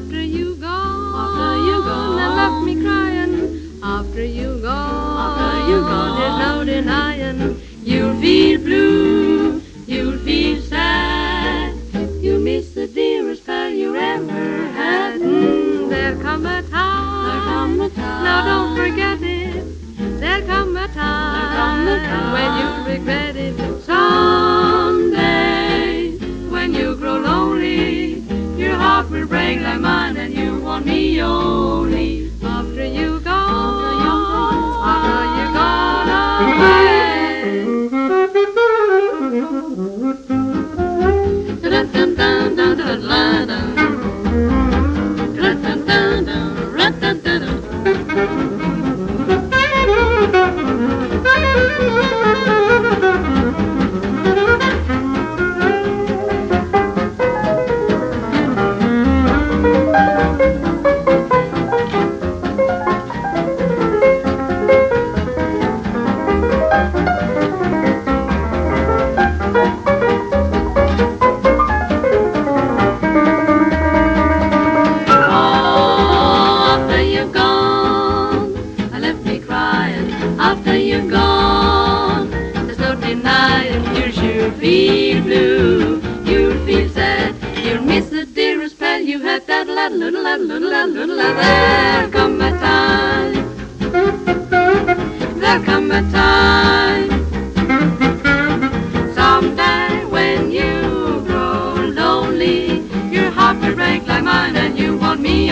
After you gone, after you gone, that left me crying. After you gone, after you gone, there's no denying. You'll feel blue, you'll feel sad. You'll miss the dearest pal you ever had. Mm, there'll come a time, there'll come a time. Now don't forget it. There'll come a time, there'll come a time. when you'll regret it. So break like mine, and you want me only feel blue. You'll feel sad. You'll miss the dearest pal you had. That little, little, little, little, little, little. There'll come a time. There'll come a time. Someday when you grow lonely, your heart will break like mine, and you want me